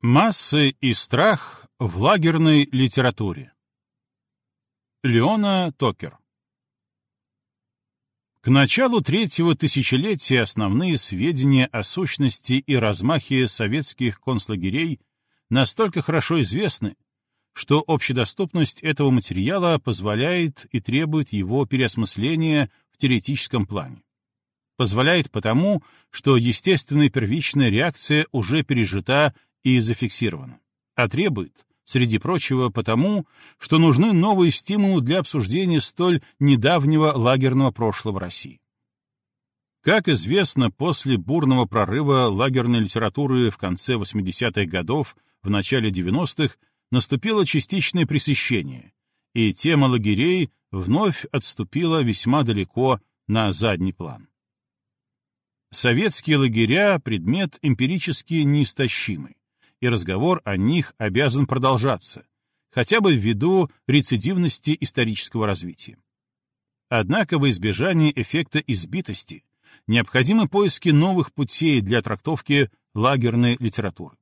Массы и страх в лагерной литературе. Леона Токер К началу третьего тысячелетия основные сведения о сущности и размахе советских концлагерей настолько хорошо известны, что общедоступность этого материала позволяет и требует его переосмысления в теоретическом плане. Позволяет потому, что естественная первичная реакция уже пережита и зафиксирована, а требует, среди прочего, потому, что нужны новые стимулы для обсуждения столь недавнего лагерного прошлого России. Как известно, после бурного прорыва лагерной литературы в конце 80-х годов, в начале 90-х, наступило частичное пресыщение, и тема лагерей вновь отступила весьма далеко на задний план. Советские лагеря — предмет эмпирически неистощимый и разговор о них обязан продолжаться, хотя бы ввиду рецидивности исторического развития. Однако во избежание эффекта избитости необходимы поиски новых путей для трактовки лагерной литературы.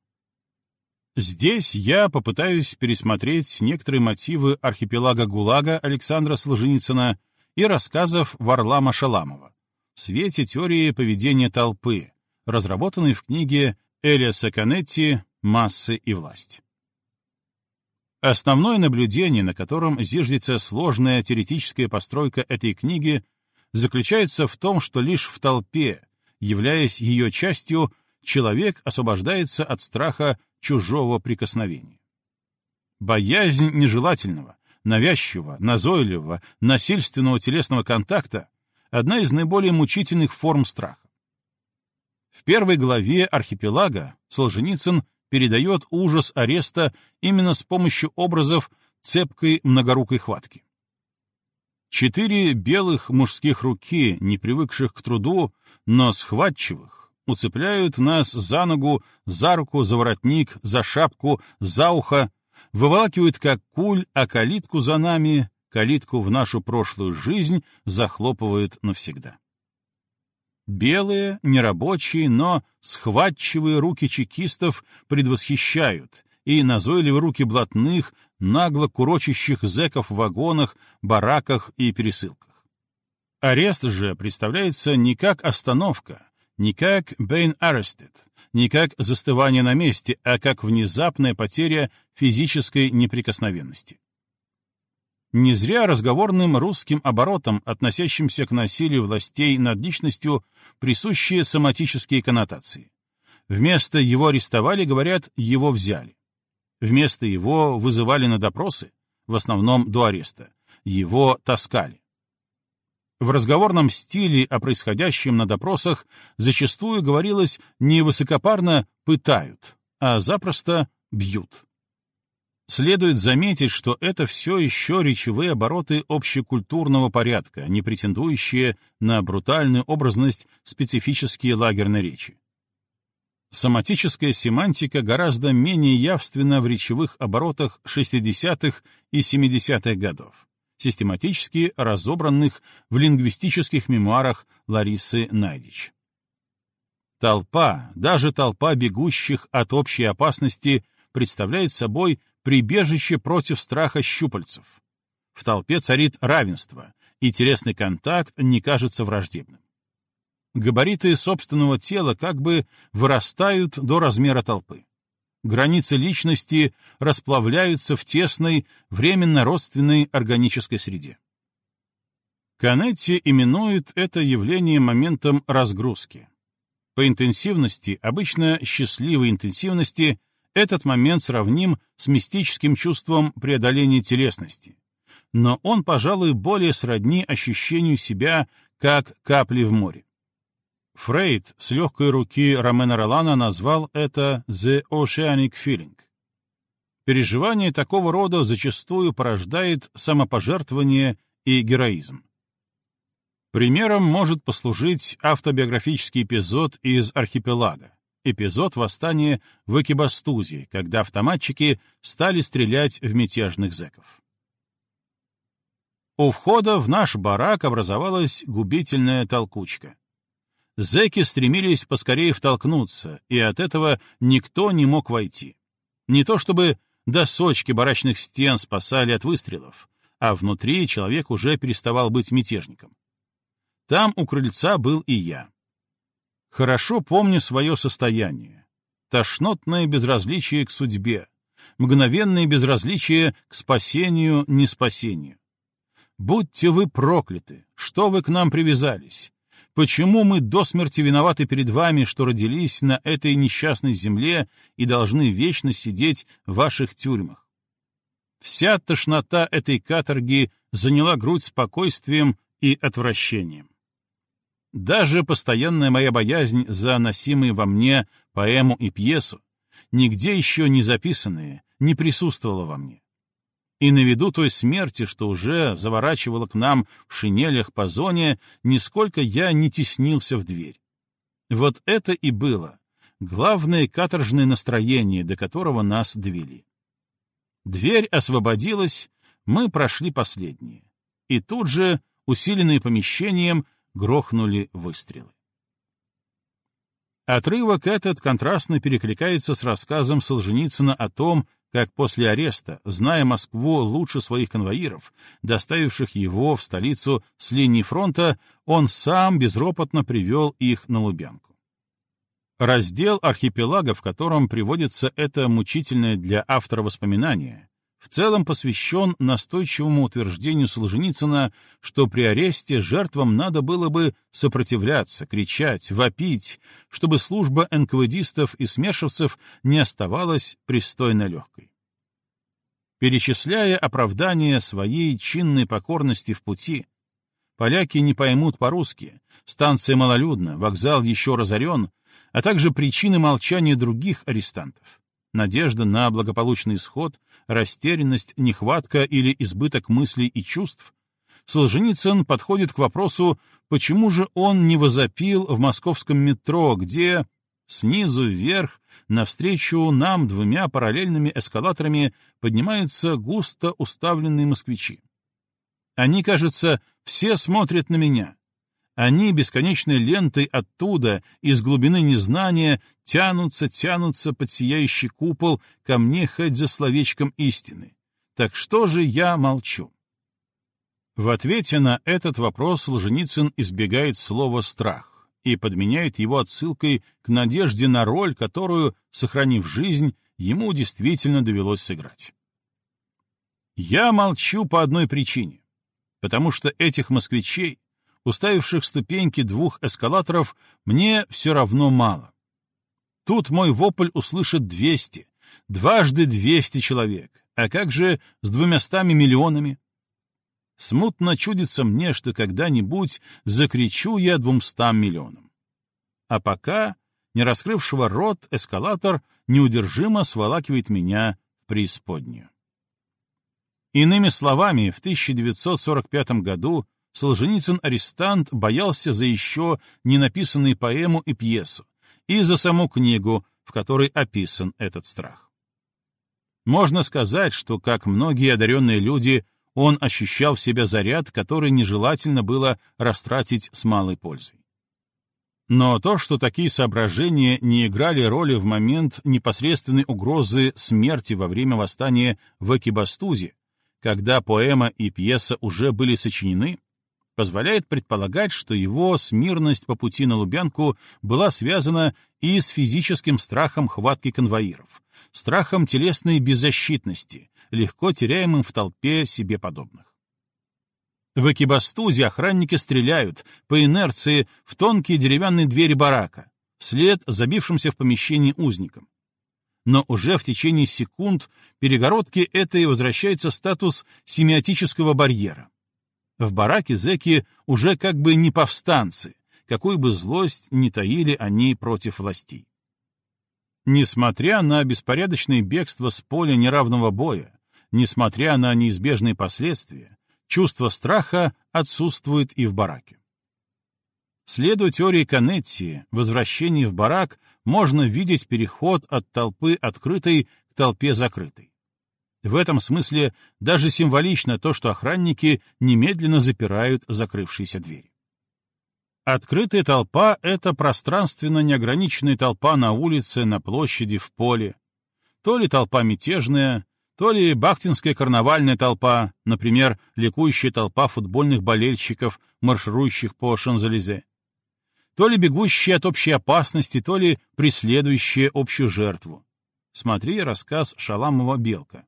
Здесь я попытаюсь пересмотреть некоторые мотивы архипелага ГУЛАГа Александра Солженицына и рассказов Варлама Шаламова в свете теории поведения толпы, разработанной в книге Элиаса Канетти массы и власть. Основное наблюдение, на котором зиждется сложная теоретическая постройка этой книги, заключается в том, что лишь в толпе, являясь ее частью, человек освобождается от страха чужого прикосновения. Боязнь нежелательного, навязчивого, назойливого, насильственного телесного контакта — одна из наиболее мучительных форм страха. В первой главе «Архипелага» Солженицын передает ужас ареста именно с помощью образов цепкой многорукой хватки. Четыре белых мужских руки, не привыкших к труду, но схватчивых, уцепляют нас за ногу, за руку, за воротник, за шапку, за ухо, выволакивают как куль, а калитку за нами, калитку в нашу прошлую жизнь захлопывают навсегда. Белые, нерабочие, но схватчивые руки чекистов предвосхищают, и назойливые руки блатных, нагло курочащих зэков в вагонах, бараках и пересылках. Арест же представляется не как остановка, не как being arrested, не как застывание на месте, а как внезапная потеря физической неприкосновенности. Не зря разговорным русским оборотам, относящимся к насилию властей над личностью, присущие соматические коннотации. Вместо «его арестовали» говорят «его взяли». Вместо «его» вызывали на допросы, в основном до ареста, «его таскали». В разговорном стиле о происходящем на допросах зачастую говорилось не высокопарно «пытают», а запросто «бьют». Следует заметить, что это все еще речевые обороты общекультурного порядка, не претендующие на брутальную образность специфические лагерной речи. Соматическая семантика гораздо менее явственна в речевых оборотах 60-х и 70-х годов, систематически разобранных в лингвистических мемуарах Ларисы Найдич. Толпа, даже толпа бегущих от общей опасности, представляет собой прибежище против страха щупальцев. В толпе царит равенство, и телесный контакт не кажется враждебным. Габариты собственного тела как бы вырастают до размера толпы. Границы личности расплавляются в тесной, временно родственной органической среде. Канетти именует это явление моментом разгрузки. По интенсивности, обычно счастливой интенсивности, этот момент сравним с мистическим чувством преодоления телесности, но он, пожалуй, более сродни ощущению себя как капли в море. Фрейд с легкой руки Ромена Ролана назвал это «the oceanic feeling». Переживание такого рода зачастую порождает самопожертвование и героизм. Примером может послужить автобиографический эпизод из «Архипелага», эпизод восстания в Экибастузе, когда автоматчики стали стрелять в мятежных зэков. У входа в наш барак образовалась губительная толкучка. Зэки стремились поскорее втолкнуться, и от этого никто не мог войти. Не то чтобы досочки барачных стен спасали от выстрелов, а внутри человек уже переставал быть мятежником. Там у крыльца был и я. Хорошо помню свое состояние. Тошнотное безразличие к судьбе, мгновенное безразличие к спасению, неспасению. Будьте вы прокляты! Что вы к нам привязались? Почему мы до смерти виноваты перед вами, что родились на этой несчастной земле и должны вечно сидеть в ваших тюрьмах? Вся тошнота этой каторги заняла грудь спокойствием и отвращением. Даже постоянная моя боязнь за носимые во мне поэму и пьесу, нигде еще не записанные, не присутствовала во мне и на виду той смерти, что уже заворачивала к нам в шинелях по зоне, нисколько я не теснился в дверь. Вот это и было главное каторжное настроение, до которого нас довели. Дверь освободилась, мы прошли последние. И тут же, усиленные помещением, грохнули выстрелы. Отрывок этот контрастно перекликается с рассказом Солженицына о том, как после ареста, зная Москву лучше своих конвоиров, доставивших его в столицу с линии фронта, он сам безропотно привел их на Лубянку. Раздел архипелага, в котором приводится это мучительное для автора воспоминание, в целом посвящен настойчивому утверждению Солженицына, что при аресте жертвам надо было бы сопротивляться, кричать, вопить, чтобы служба НКВДистов и смершевцев не оставалась пристойно легкой. Перечисляя оправдания своей чинной покорности в пути, поляки не поймут по-русски, станция малолюдна, вокзал еще разорен, а также причины молчания других арестантов надежда на благополучный исход, растерянность, нехватка или избыток мыслей и чувств, Солженицын подходит к вопросу, почему же он не возопил в московском метро, где снизу вверх, навстречу нам двумя параллельными эскалаторами поднимаются густо уставленные москвичи. Они, кажется, все смотрят на меня, они бесконечной лентой оттуда, из глубины незнания, тянутся, тянутся под сияющий купол ко мне хоть за словечком истины. Так что же я молчу? В ответе на этот вопрос Солженицын избегает слова «страх» и подменяет его отсылкой к надежде на роль, которую, сохранив жизнь, ему действительно довелось сыграть. Я молчу по одной причине. Потому что этих москвичей, уставивших ступеньки двух эскалаторов, мне все равно мало. Тут мой вопль услышит двести, дважды двести человек, а как же с двумястами миллионами? Смутно чудится мне, что когда-нибудь закричу я двумстам миллионам. А пока, не раскрывшего рот, эскалатор неудержимо сволакивает меня в преисподнюю. Иными словами, в 1945 году Солженицын-арестант боялся за еще не написанную поэму и пьесу, и за саму книгу, в которой описан этот страх. Можно сказать, что, как многие одаренные люди, он ощущал в себе заряд, который нежелательно было растратить с малой пользой. Но то, что такие соображения не играли роли в момент непосредственной угрозы смерти во время восстания в Экибастузе, когда поэма и пьеса уже были сочинены, позволяет предполагать, что его смирность по пути на Лубянку была связана и с физическим страхом хватки конвоиров, страхом телесной беззащитности, легко теряемым в толпе себе подобных. В Экибастузе охранники стреляют по инерции в тонкие деревянные двери барака, вслед забившимся в помещении узникам. Но уже в течение секунд перегородки этой возвращается статус семиотического барьера. В бараке зэки уже как бы не повстанцы, какую бы злость ни таили они против властей. Несмотря на беспорядочное бегство с поля неравного боя, несмотря на неизбежные последствия, чувство страха отсутствует и в бараке. Следуя теории Канетти, возвращение в барак можно видеть переход от толпы открытой к толпе закрытой. В этом смысле даже символично то, что охранники немедленно запирают закрывшиеся двери. Открытая толпа — это пространственно неограниченная толпа на улице, на площади, в поле. То ли толпа мятежная, то ли бахтинская карнавальная толпа, например, ликующая толпа футбольных болельщиков, марширующих по Шанзелизе, то ли бегущая от общей опасности, то ли преследующая общую жертву. Смотри рассказ Шаламова «Белка».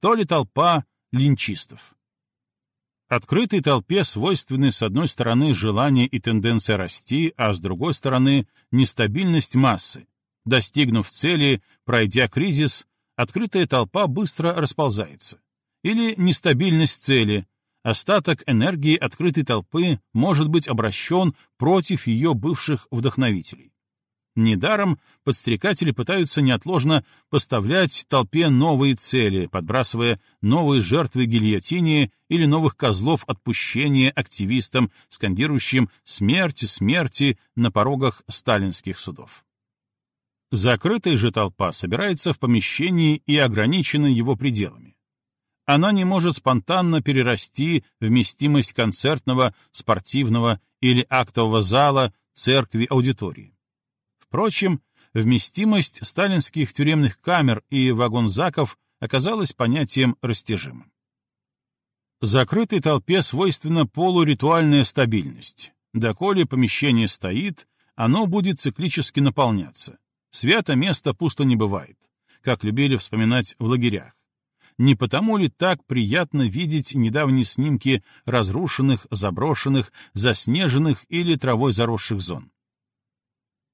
То ли толпа линчистов. Открытой толпе свойственны с одной стороны желание и тенденция расти, а с другой стороны нестабильность массы. Достигнув цели, пройдя кризис, открытая толпа быстро расползается. Или нестабильность цели, остаток энергии открытой толпы может быть обращен против ее бывших вдохновителей. Недаром подстрекатели пытаются неотложно поставлять толпе новые цели, подбрасывая новые жертвы гильотине или новых козлов отпущения активистам, скандирующим «смерти, смерти» на порогах сталинских судов. Закрытая же толпа собирается в помещении и ограничена его пределами. Она не может спонтанно перерасти вместимость концертного, спортивного или актового зала, церкви, аудитории. Впрочем, вместимость сталинских тюремных камер и вагонзаков оказалась понятием растяжимым. Закрытой толпе свойственна полуритуальная стабильность. Доколе помещение стоит, оно будет циклически наполняться. Свято место пусто не бывает, как любили вспоминать в лагерях. Не потому ли так приятно видеть недавние снимки разрушенных, заброшенных, заснеженных или травой заросших зон?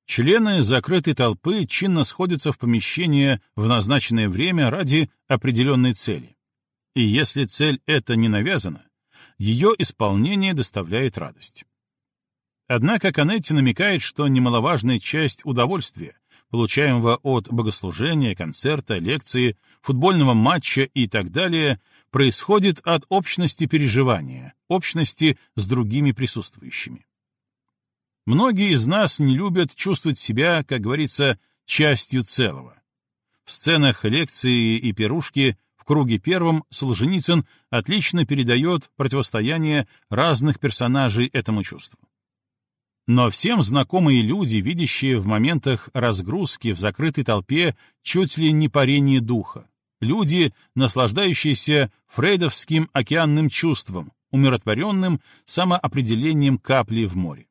Члены закрытой толпы чинно сходятся в помещение в назначенное время ради определенной цели. И если цель эта не навязана, ее исполнение доставляет радость. Однако Канетти намекает, что немаловажная часть удовольствия, получаемого от богослужения, концерта, лекции, футбольного матча и так далее, происходит от общности переживания, общности с другими присутствующими. Многие из нас не любят чувствовать себя, как говорится, частью целого. В сценах лекции и пирушки в круге первом Солженицын отлично передает противостояние разных персонажей этому чувству. Но всем знакомые люди, видящие в моментах разгрузки в закрытой толпе чуть ли не парение духа, люди, наслаждающиеся фрейдовским океанным чувством, умиротворенным самоопределением капли в море.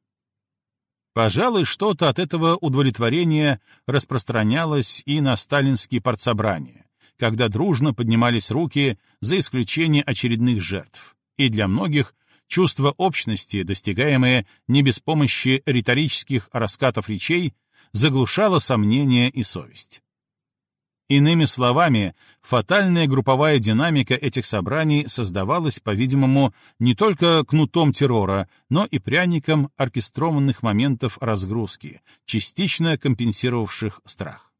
Пожалуй, что-то от этого удовлетворения распространялось и на сталинские партсобрания, когда дружно поднимались руки за исключение очередных жертв, и для многих чувство общности, достигаемое не без помощи риторических раскатов речей, заглушало сомнения и совесть. Иными словами, фатальная групповая динамика этих собраний создавалась, по-видимому, не только кнутом террора, но и пряником оркестрованных моментов разгрузки, частично компенсировавших страх.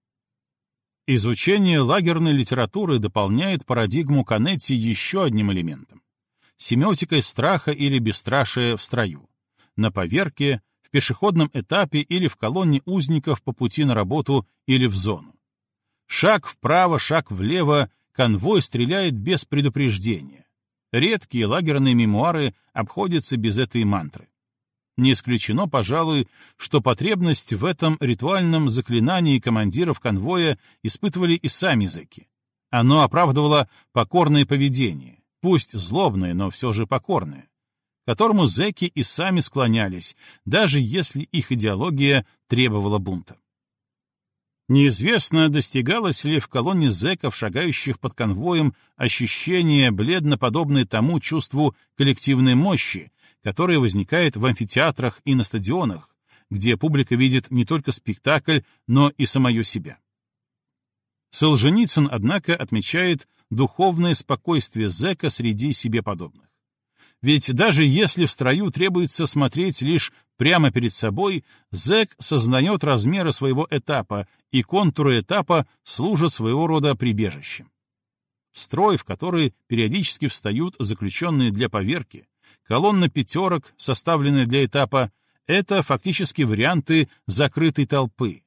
Изучение лагерной литературы дополняет парадигму Канетти еще одним элементом — семиотикой страха или бесстрашия в строю, на поверке, в пешеходном этапе или в колонне узников по пути на работу или в зону. Шаг вправо, шаг влево, конвой стреляет без предупреждения. Редкие лагерные мемуары обходятся без этой мантры. Не исключено, пожалуй, что потребность в этом ритуальном заклинании командиров конвоя испытывали и сами зэки. Оно оправдывало покорное поведение, пусть злобное, но все же покорное, которому зэки и сами склонялись, даже если их идеология требовала бунта. Неизвестно, достигалось ли в колонне зэков, шагающих под конвоем, ощущение, бледно подобное тому чувству коллективной мощи, которое возникает в амфитеатрах и на стадионах, где публика видит не только спектакль, но и самое себя. Солженицын, однако, отмечает духовное спокойствие зэка среди себе подобных. Ведь даже если в строю требуется смотреть лишь прямо перед собой, зэк сознает размеры своего этапа, и контуры этапа служат своего рода прибежищем. Строй, в который периодически встают заключенные для поверки, колонна пятерок, составленная для этапа, это фактически варианты закрытой толпы,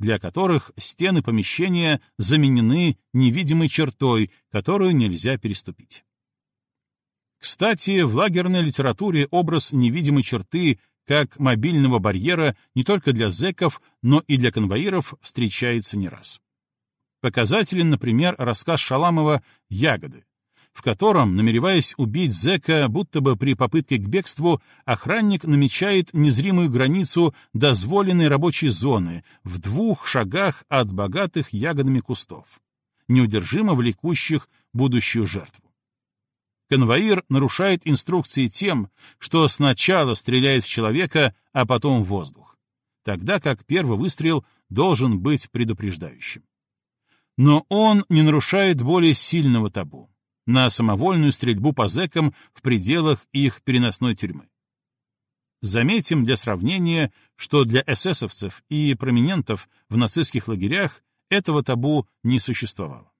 для которых стены помещения заменены невидимой чертой, которую нельзя переступить. Кстати, в лагерной литературе образ невидимой черты как мобильного барьера не только для зэков, но и для конвоиров встречается не раз. Показателен, например, рассказ Шаламова «Ягоды», в котором, намереваясь убить зэка, будто бы при попытке к бегству, охранник намечает незримую границу дозволенной рабочей зоны в двух шагах от богатых ягодами кустов, неудержимо влекущих будущую жертву. Конвоир нарушает инструкции тем, что сначала стреляет в человека, а потом в воздух, тогда как первый выстрел должен быть предупреждающим. Но он не нарушает более сильного табу на самовольную стрельбу по зэкам в пределах их переносной тюрьмы. Заметим для сравнения, что для эсэсовцев и проминентов в нацистских лагерях этого табу не существовало.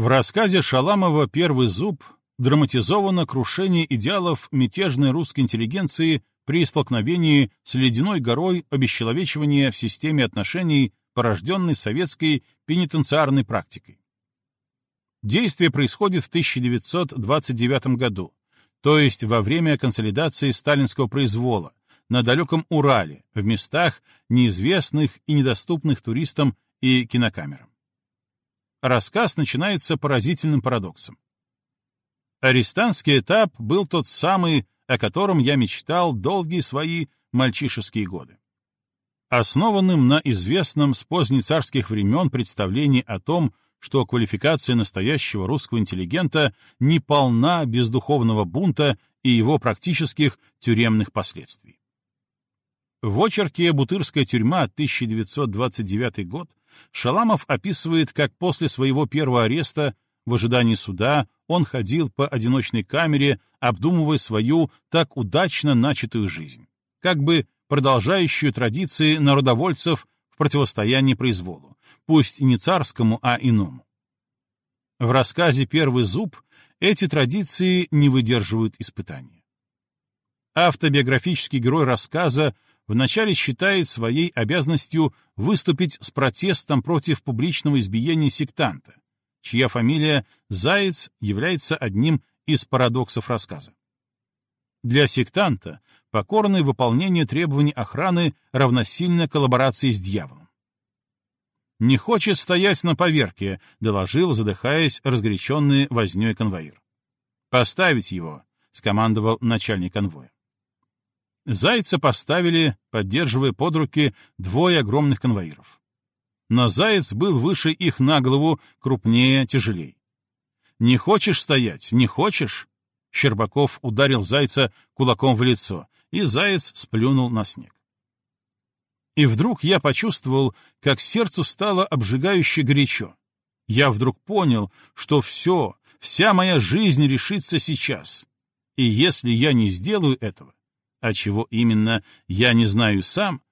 В рассказе Шаламова «Первый зуб» драматизовано крушение идеалов мятежной русской интеллигенции при столкновении с ледяной горой обесчеловечивания в системе отношений, порожденной советской пенитенциарной практикой. Действие происходит в 1929 году, то есть во время консолидации сталинского произвола, на далеком Урале, в местах, неизвестных и недоступных туристам и кинокамерам. Рассказ начинается поразительным парадоксом. Арестантский этап был тот самый, о котором я мечтал долгие свои мальчишеские годы. Основанным на известном с позднецарских времен представлении о том, что квалификация настоящего русского интеллигента не полна без духовного бунта и его практических тюремных последствий. В очерке «Бутырская тюрьма» 1929 год Шаламов описывает, как после своего первого ареста в ожидании суда он ходил по одиночной камере, обдумывая свою так удачно начатую жизнь, как бы продолжающую традиции народовольцев в противостоянии произволу, пусть не царскому, а иному. В рассказе «Первый зуб» эти традиции не выдерживают испытания. Автобиографический герой рассказа вначале считает своей обязанностью выступить с протестом против публичного избиения сектанта, чья фамилия Заяц является одним из парадоксов рассказа. Для сектанта покорное выполнение требований охраны равносильно коллаборации с дьяволом. «Не хочет стоять на поверке», — доложил, задыхаясь, разгоряченный вознёй конвоир. «Поставить его», — скомандовал начальник конвоя. Зайца поставили, поддерживая под руки двое огромных конвоиров. Но заяц был выше их на голову, крупнее, тяжелей. «Не хочешь стоять? Не хочешь?» Щербаков ударил зайца кулаком в лицо, и заяц сплюнул на снег. И вдруг я почувствовал, как сердцу стало обжигающе горячо. Я вдруг понял, что все, вся моя жизнь решится сейчас. И если я не сделаю этого, а чего именно я не знаю сам,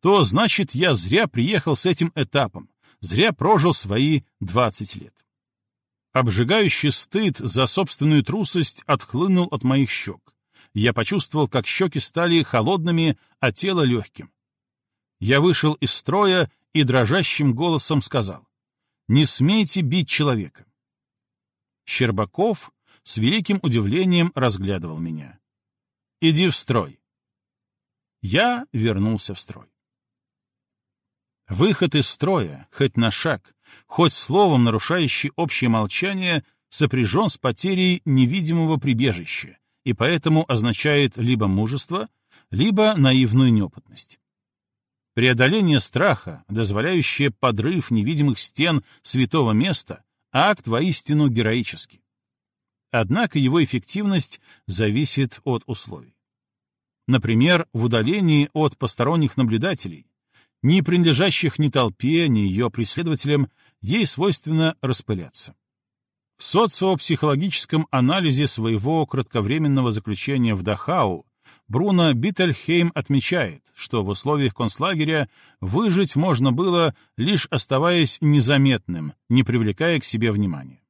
то значит я зря приехал с этим этапом, зря прожил свои 20 лет. Обжигающий стыд за собственную трусость отхлынул от моих щек. Я почувствовал, как щеки стали холодными, а тело легким. Я вышел из строя и дрожащим голосом сказал, «Не смейте бить человека». Щербаков с великим удивлением разглядывал меня. «Иди в строй». Я вернулся в строй. Выход из строя, хоть на шаг, хоть словом нарушающий общее молчание, сопряжен с потерей невидимого прибежища и поэтому означает либо мужество, либо наивную неопытность. Преодоление страха, дозволяющее подрыв невидимых стен святого места, акт воистину героический. Однако его эффективность зависит от условий. Например, в удалении от посторонних наблюдателей, не принадлежащих ни толпе, ни ее преследователям, ей свойственно распыляться. В социопсихологическом анализе своего кратковременного заключения в Дахау Бруно Беттельхейм отмечает, что в условиях концлагеря выжить можно было, лишь оставаясь незаметным, не привлекая к себе внимания.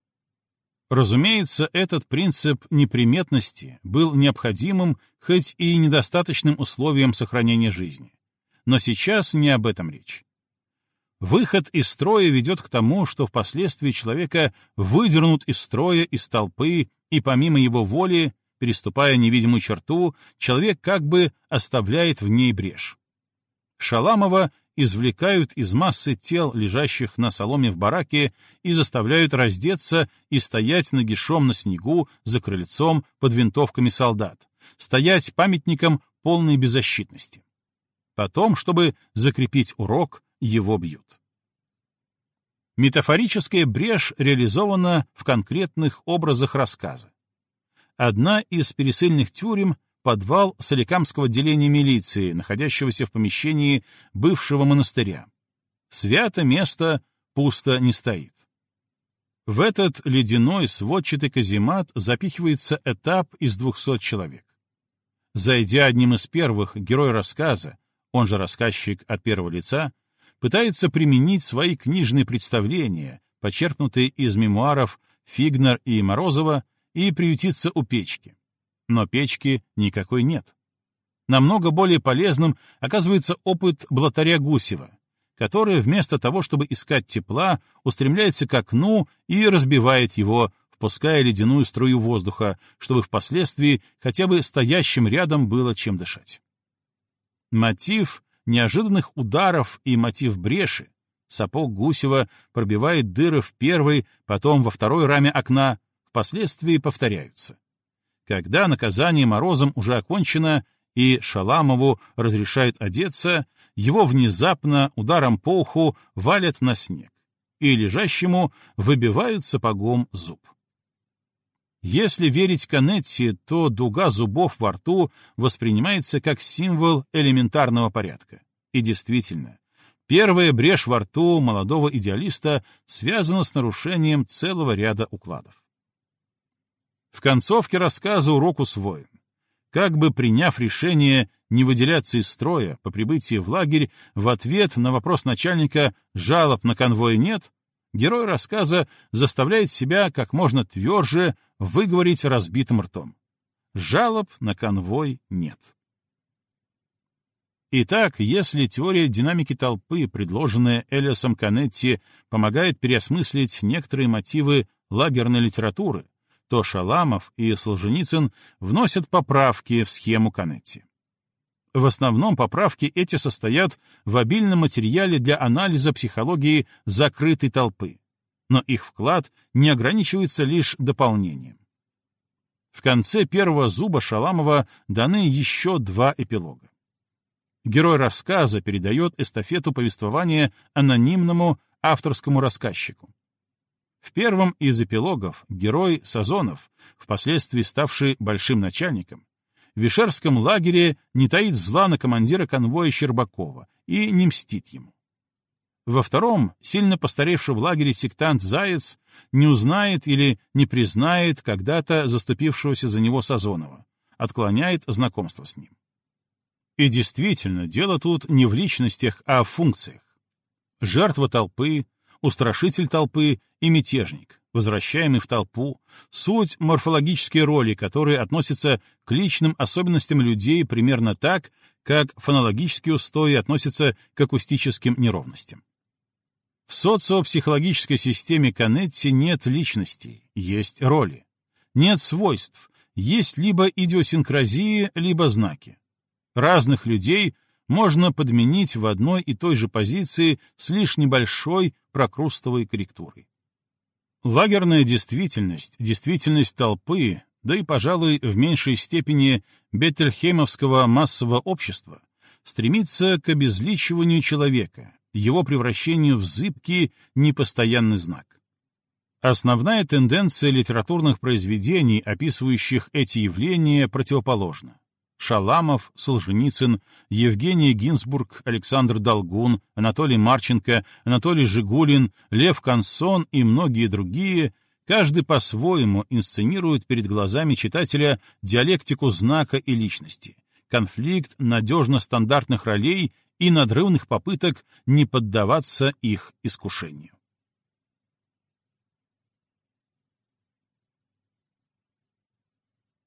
Разумеется, этот принцип неприметности был необходимым, хоть и недостаточным условием сохранения жизни. Но сейчас не об этом речь. Выход из строя ведет к тому, что впоследствии человека выдернут из строя, из толпы, и помимо его воли, переступая невидимую черту, человек как бы оставляет в ней брешь. Шаламова извлекают из массы тел, лежащих на соломе в бараке, и заставляют раздеться и стоять нагишом на снегу за крыльцом под винтовками солдат, стоять памятником полной беззащитности. Потом, чтобы закрепить урок, его бьют. Метафорическая брешь реализована в конкретных образах рассказа. Одна из пересыльных тюрем — подвал Соликамского отделения милиции, находящегося в помещении бывшего монастыря. Свято место пусто не стоит. В этот ледяной сводчатый каземат запихивается этап из двухсот человек. Зайдя одним из первых, герой рассказа, он же рассказчик от первого лица, пытается применить свои книжные представления, почерпнутые из мемуаров Фигнер и Морозова, и приютиться у печки. Но печки никакой нет. Намного более полезным оказывается опыт блатаря Гусева, который вместо того, чтобы искать тепла, устремляется к окну и разбивает его, впуская ледяную струю воздуха, чтобы впоследствии хотя бы стоящим рядом было чем дышать. Мотив неожиданных ударов и мотив бреши, сапог Гусева пробивает дыры в первой, потом во второй раме окна, впоследствии повторяются. Когда наказание Морозом уже окончено и Шаламову разрешают одеться, его внезапно ударом по уху валят на снег, и лежащему выбивают сапогом зуб. Если верить Канетти, то дуга зубов во рту воспринимается как символ элементарного порядка. И действительно, первая брешь во рту молодого идеалиста связана с нарушением целого ряда укладов. В концовке рассказа урок усвоен. Как бы приняв решение не выделяться из строя по прибытии в лагерь, в ответ на вопрос начальника «жалоб на конвой нет», герой рассказа заставляет себя как можно тверже выговорить разбитым ртом. Жалоб на конвой нет. Итак, если теория динамики толпы, предложенная Элиасом Канетти, помогает переосмыслить некоторые мотивы лагерной литературы, то Шаламов и Солженицын вносят поправки в схему Канетти. В основном поправки эти состоят в обильном материале для анализа психологии закрытой толпы, но их вклад не ограничивается лишь дополнением. В конце первого зуба Шаламова даны еще два эпилога. Герой рассказа передает эстафету повествования анонимному авторскому рассказчику. В первом из эпилогов герой Сазонов, впоследствии ставший большим начальником, в Вишерском лагере не таит зла на командира конвоя Щербакова и не мстит ему. Во втором, сильно постаревший в лагере сектант Заяц не узнает или не признает когда-то заступившегося за него Сазонова, отклоняет знакомство с ним. И действительно, дело тут не в личностях, а в функциях. Жертва толпы, устрашитель толпы и мятежник, возвращаемый в толпу, суть морфологической роли, которые относятся к личным особенностям людей примерно так, как фонологические устои относятся к акустическим неровностям. В социопсихологической системе Канетти нет личностей, есть роли. Нет свойств, есть либо идиосинкразии, либо знаки. Разных людей — можно подменить в одной и той же позиции с лишь небольшой прокрустовой корректурой. Лагерная действительность, действительность толпы, да и, пожалуй, в меньшей степени беттельхеймовского массового общества, стремится к обезличиванию человека, его превращению в зыбкий, непостоянный знак. Основная тенденция литературных произведений, описывающих эти явления, противоположна. Шаламов, Солженицын, Евгений Гинзбург, Александр Долгун, Анатолий Марченко, Анатолий Жигулин, Лев Консон и многие другие, каждый по-своему инсценирует перед глазами читателя диалектику знака и личности, конфликт надежно стандартных ролей и надрывных попыток не поддаваться их искушению.